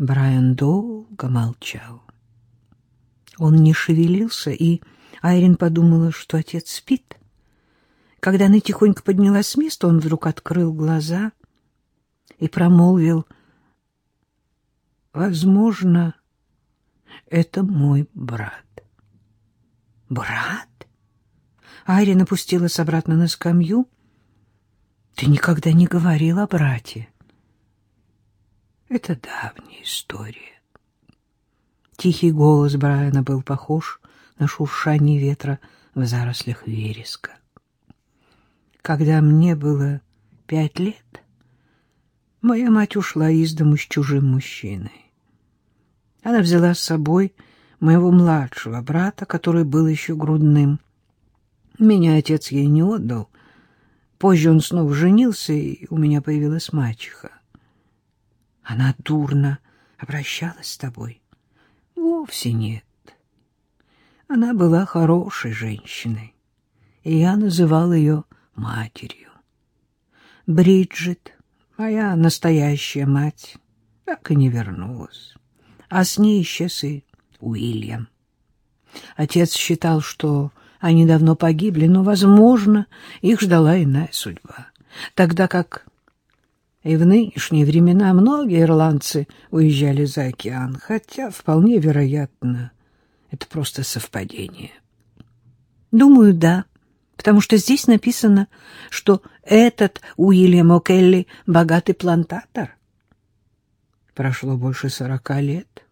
Брайан долго молчал. Он не шевелился, и Айрин подумала, что отец спит. Когда она тихонько поднялась с места, он вдруг открыл глаза и промолвил, «Возможно, это мой брат». «Брат?» Айрин опустилась обратно на скамью. «Ты никогда не говорил о брате». «Это давняя история». Тихий голос Брайана был похож на шуршание ветра в зарослях вереска. Когда мне было пять лет, моя мать ушла из дому с чужим мужчиной. Она взяла с собой моего младшего брата, который был еще грудным. Меня отец ей не отдал. Позже он снова женился, и у меня появилась мачеха. Она дурно обращалась с тобой? Вовсе нет. Она была хорошей женщиной, и я называл ее матерью. Бриджит, моя настоящая мать, так и не вернулась. А с ней исчез и Уильям. Отец считал, что они давно погибли, но, возможно, их ждала иная судьба. Тогда как и в нынешние времена многие ирландцы уезжали за океан, хотя, вполне вероятно, это просто совпадение. Думаю, да потому что здесь написано, что этот Уильям О'Келли — богатый плантатор. Прошло больше сорока лет.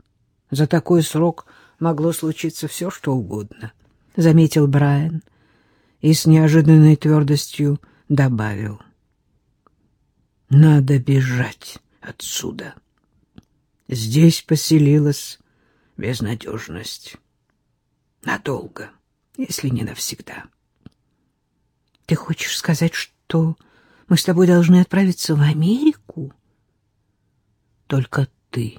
За такой срок могло случиться все, что угодно, — заметил Брайан и с неожиданной твердостью добавил. Надо бежать отсюда. Здесь поселилась безнадежность. Надолго, если не навсегда. Ты хочешь сказать, что мы с тобой должны отправиться в Америку? Только ты.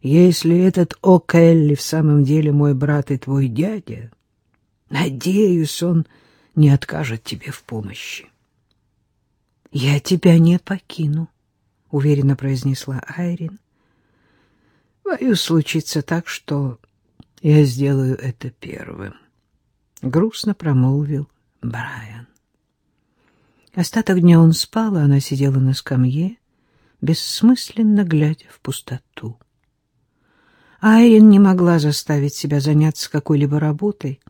Если этот О'Келли в самом деле мой брат и твой дядя, надеюсь, он не откажет тебе в помощи. Я тебя не покину, уверенно произнесла Айрин. Боюсь, случится так, что я сделаю это первым. Грустно промолвил Брайан. Остаток дня он спал, а она сидела на скамье, бессмысленно глядя в пустоту. Айрин не могла заставить себя заняться какой-либо работой.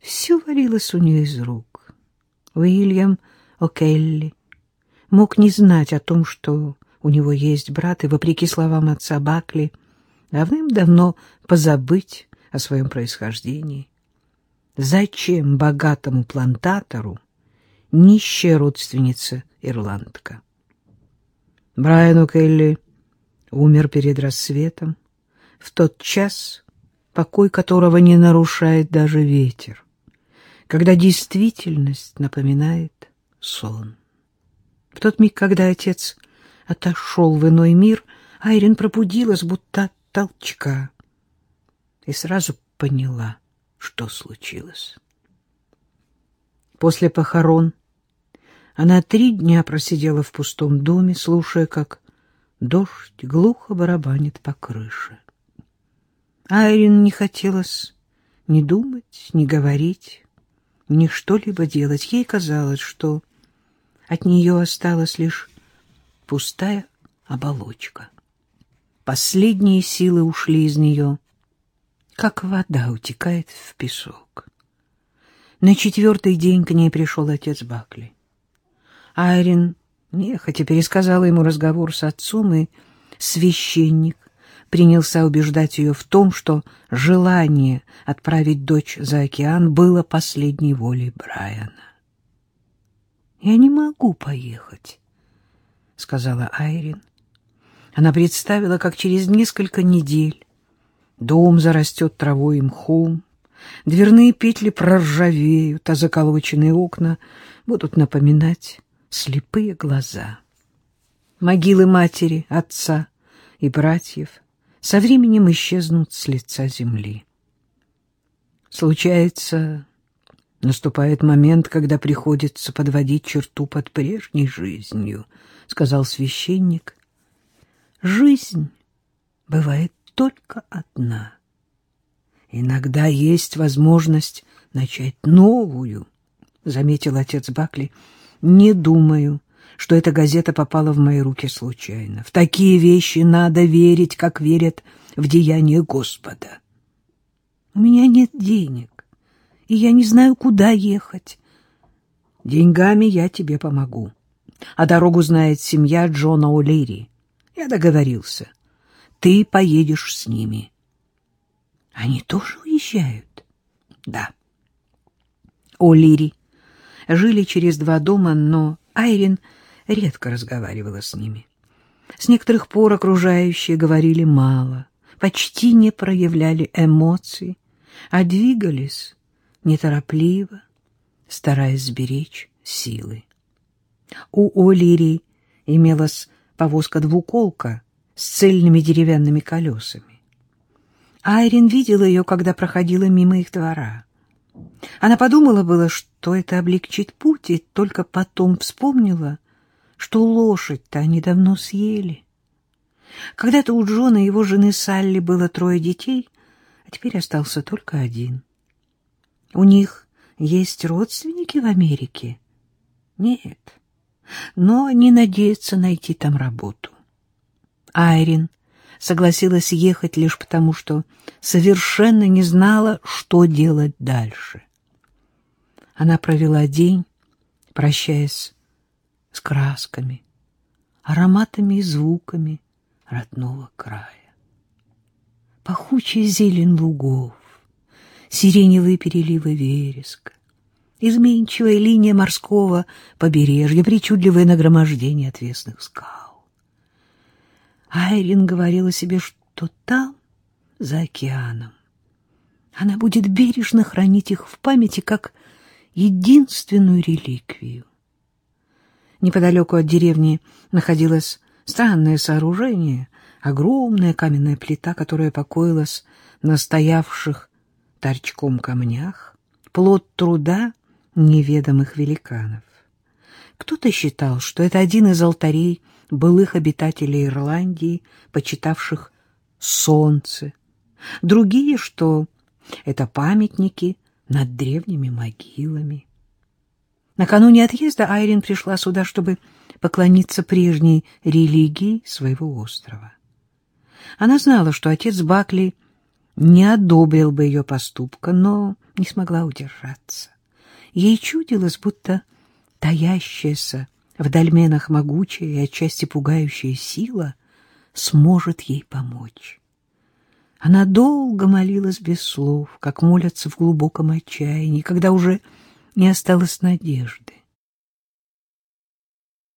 Все варилось у нее из рук. Уильям О'Келли мог не знать о том, что у него есть брат, и, вопреки словам отца Бакли, давным-давно позабыть о своем происхождении. Зачем богатому плантатору нищая родственница ирландка? Брайан Келли умер перед рассветом, в тот час, покой которого не нарушает даже ветер, когда действительность напоминает сон. В тот миг, когда отец отошел в иной мир, Айрин пробудилась, будто от толчка, и сразу поняла — что случилось. После похорон она три дня просидела в пустом доме, слушая, как дождь глухо барабанит по крыше. Айрин не хотелось ни думать, ни говорить, ни что-либо делать. Ей казалось, что от нее осталась лишь пустая оболочка. Последние силы ушли из нее, как вода утекает в песок. На четвертый день к ней пришел отец Бакли. Айрин нехотя пересказала ему разговор с отцом, и священник принялся убеждать ее в том, что желание отправить дочь за океан было последней волей Брайана. «Я не могу поехать», — сказала Айрин. Она представила, как через несколько недель Дом зарастет травой и мхом, дверные петли проржавеют, а заколоченные окна будут напоминать слепые глаза. Могилы матери, отца и братьев со временем исчезнут с лица земли. Случается, наступает момент, когда приходится подводить черту под прежней жизнью, — сказал священник. Жизнь бывает только одна. Иногда есть возможность начать новую, — заметил отец Бакли. Не думаю, что эта газета попала в мои руки случайно. В такие вещи надо верить, как верят в деяния Господа. У меня нет денег, и я не знаю, куда ехать. Деньгами я тебе помогу. А дорогу знает семья Джона О'Лири. Я договорился. Ты поедешь с ними. Они тоже уезжают? Да. О'Лири жили через два дома, но Айрин редко разговаривала с ними. С некоторых пор окружающие говорили мало, почти не проявляли эмоций, а двигались неторопливо, стараясь сберечь силы. У Олири имелась повозка-двуколка с цельными деревянными колесами. Айрин видела ее, когда проходила мимо их двора. Она подумала было, что это облегчит путь, и только потом вспомнила, что лошадь-то они давно съели. Когда-то у Джона и его жены Салли было трое детей, а теперь остался только один. У них есть родственники в Америке? Нет, но не надеются найти там работу. Айрин согласилась ехать лишь потому, что совершенно не знала, что делать дальше. Она провела день, прощаясь с красками, ароматами и звуками родного края. Пахучая зелень лугов, сиреневые переливы вереска, изменчивая линия морского побережья, причудливое нагромождение отвесных скал. Айрин говорила себе, что там, за океаном, она будет бережно хранить их в памяти как единственную реликвию. Неподалеку от деревни находилось странное сооружение, огромная каменная плита, которая покоилась на стоявших торчком камнях, плод труда неведомых великанов. Кто-то считал, что это один из алтарей былых обитателей Ирландии, почитавших солнце, другие, что это памятники над древними могилами. Накануне отъезда Айрин пришла сюда, чтобы поклониться прежней религии своего острова. Она знала, что отец Бакли не одобрил бы ее поступка, но не смогла удержаться. Ей чудилось, будто таящаяся в дольменах могучая и отчасти пугающая сила сможет ей помочь. Она долго молилась без слов, как молятся в глубоком отчаянии, когда уже не осталось надежды.